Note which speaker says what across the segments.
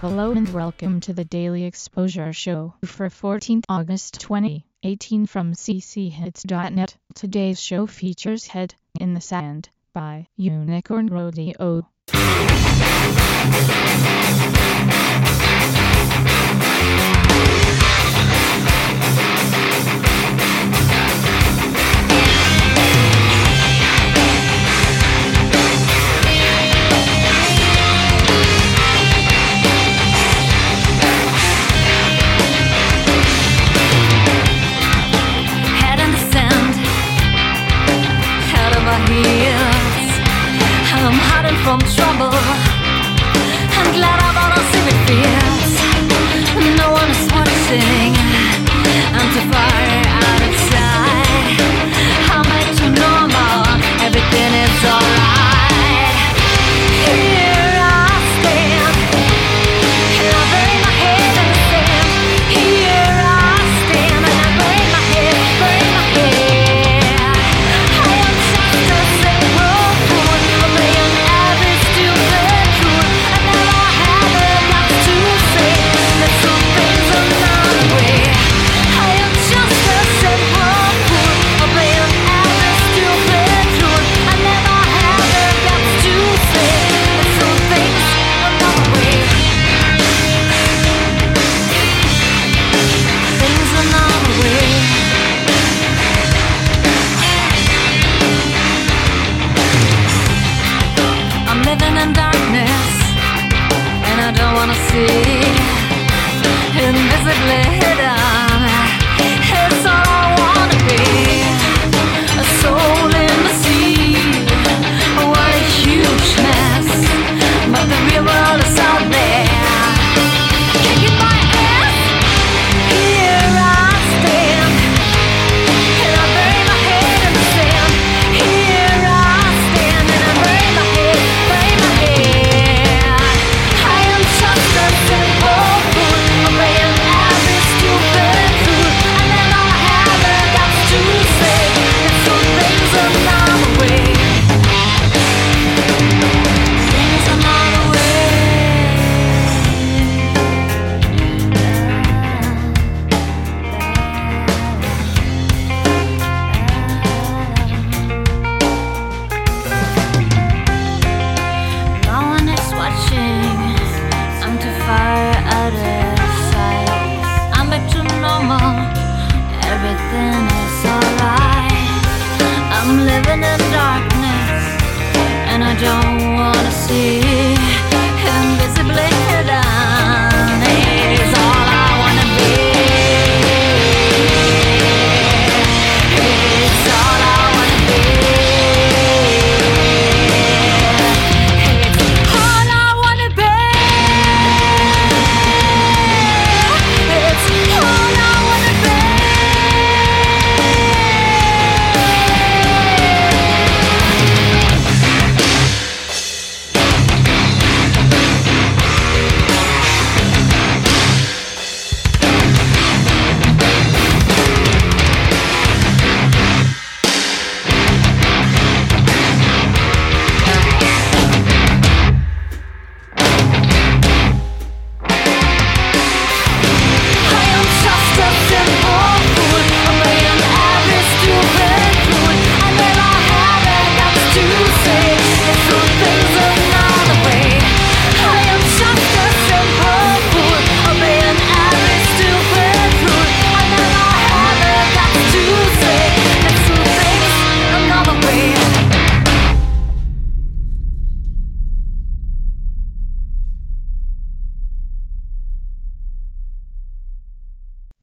Speaker 1: Hello and welcome to the Daily Exposure Show for 14th August 2018 from cchits.net. Today's show features Head in the Sand by Unicorn Rodeo.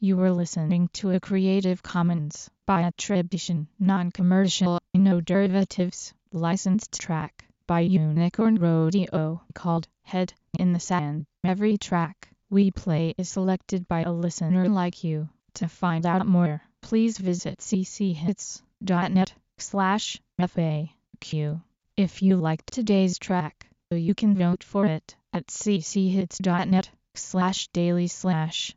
Speaker 1: You were listening to a Creative Commons by attribution, non-commercial, no derivatives, licensed track by Unicorn Rodeo called Head in the Sand. Every track we play is selected by a listener like you. To find out more, please visit cchits.net slash FAQ. If you liked today's track, you can vote for it at cchits.net slash daily slash